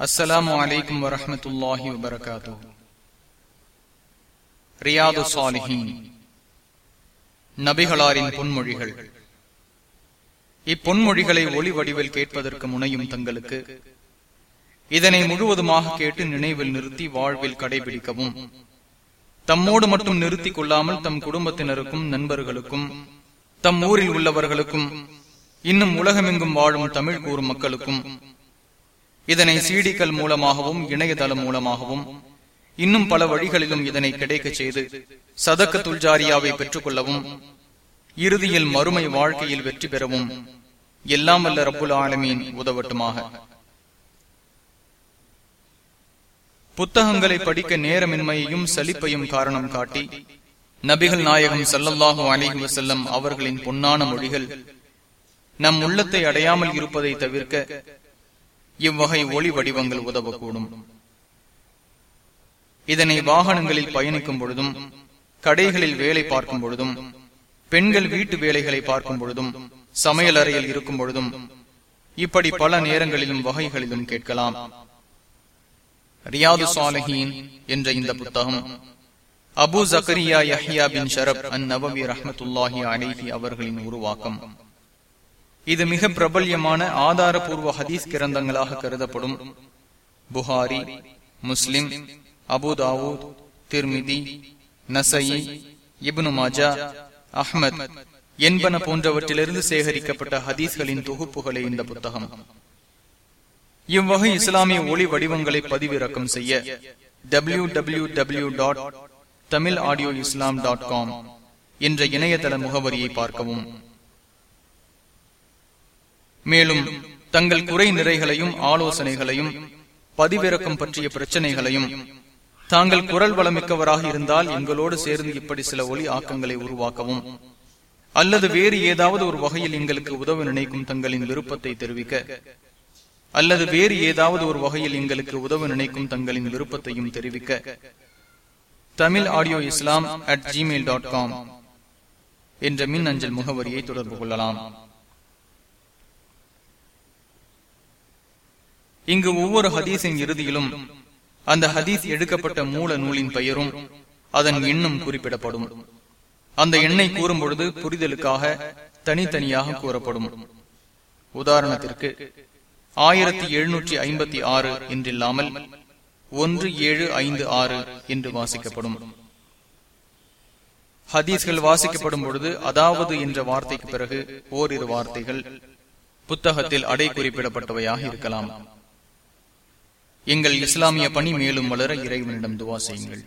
அஸ்லாம் அலைக்கும் வரமத்துல்லாஹி வபரகாத்து ரியாது சாலிஹின் நபிகளாரின் பொன்மொழிகள் இப்பொன்மொழிகளை ஒளி வடிவில் கேட்பதற்கு முனையும் தங்களுக்கு இதனை முழுவதுமாக கேட்டு நினைவில் நிறுத்தி வாழ்வில் கடைபிடிக்கவும் தம்மோடு மட்டும் நிறுத்திக் கொள்ளாமல் தம் குடும்பத்தினருக்கும் நண்பர்களுக்கும் தம் ஊரில் உள்ளவர்களுக்கும் இன்னும் உலகமெங்கும் வாழும் தமிழ் கூறும் மக்களுக்கும் இதனை சீடிகள் மூலமாகவும் இணையதளம் மூலமாகவும் இன்னும் பல வழிகளிலும் இதனை கிடைக்க செய்து சதக்க துல்ஜாரியாவை பெற்றுக் கொள்ளவும் இறுதியில் மறுமை வாழ்க்கையில் வெற்றி பெறவும் எல்லாம் அல்ல ரப்புல் ஆலமீன் உதவட்டுமாக. புத்தகங்களை படிக்க நேரமின்மையையும் சலிப்பையும் காரணம் காட்டி நபிகள் நாயகம் சல்லல்லாஹு அலிஹி வசல்லம் அவர்களின் பொன்னான மொழிகள் நம் உள்ளத்தை அடையாமல் இருப்பதை தவிர்க்க இவ்வகை ஒளி வடிவங்கள் உதவக்கூடும். இதனை வாகனங்களில் பயணிக்கும் பொழுதும் கடைகளில் வேலை பார்க்கும் பொழுதும் பெண்கள் வீட்டு வேலைகளை பார்க்கும் பொழுதும் சமையல் அறையில் இருக்கும் பொழுதும் இப்படி பல நேரங்களிலும் வகைகளிலும் கேட்கலாம். ரியாது சாலஹீன் என்ற இந்த புத்தகம் அபு ஜக்கரியா யஹியா பின் ஷரப் அந் நபவி ரஹமத்துல்லாஹி அலேஹி அவர்களின் உருவாக்கம். இது மிக பிரபல்யமான ஆதாரபூர்வ ஹதீஸ் கிரந்தங்களாக கருதப்படும். புகாரி முஸ்லிம் அபுதாவூத் திருமிதி நசயி இப்னு மாஜா அஹ்மத் என்பன போன்றவற்றிலிருந்து சேகரிக்கப்பட்ட ஹதீஸ்களின் தொகுப்புகளே இந்த புத்தகம். இவ்வகை இஸ்லாமிய ஒளி வடிவங்களை பதிவிறக்கம் செய்ய W W W dot Tamil audio Islam dot com என்ற இணையதள முகவரியை பார்க்கவும். மேலும் தங்கள் குறை நிறைகளையும் ஆலோசனைகளையும் பதிவிறக்கம் பற்றிய பிரச்சனைகளையும் தாங்கள் குரல் வளமிக்கவராக இருந்தால் எங்களோடு சேர்ந்து இப்படி சில ஒளி ஆக்கங்களை உருவாக்கவும் அல்லது வேறு ஏதாவது ஒரு வகையில் எங்களுக்கு உதவ நினைக்கும் தங்களின் விருப்பத்தை தெரிவிக்க அல்லது வேறு ஏதாவது ஒரு வகையில் எங்களுக்கு உதவ நினைக்கும் தங்களின் விருப்பத்தையும் தெரிவிக்க Tamil audio Islam at Gmail dot com என்ற மின் அஞ்சல் முகவரியை தொடர்பு கொள்ளலாம். இங்கு ஒவ்வொரு ஹதீஸின் இறுதியிலும் அந்த ஹதீஸ் எடுக்கப்பட்ட மூல நூலின் பெயரும் அதன் எண்ணும் குறிப்பிடப்படும். அந்த எண்ணை கூறும் பொழுது புரிதலுக்காக தனித்தனியாக கூறப்படும். உதாரணத்திற்கு ஆயிரத்தி எழுநூற்றி ஐம்பத்தி ஆறு என்றில்லாமல் ஒன்று ஏழு ஐந்து ஆறு என்று வாசிக்கப்படும். ஹதீஸ்கள் வாசிக்கப்படும் பொழுது அதாவது என்ற வார்த்தைக்கு பிறகு ஓரிரு வார்த்தைகள் புத்தகத்தில் அடை குறிப்பிடப்பட்டவையாக இருக்கலாம். எங்கள் இஸ்லாமிய பணி மேலும் வளர இறைவனிடம் துவா செய்யுங்கள்.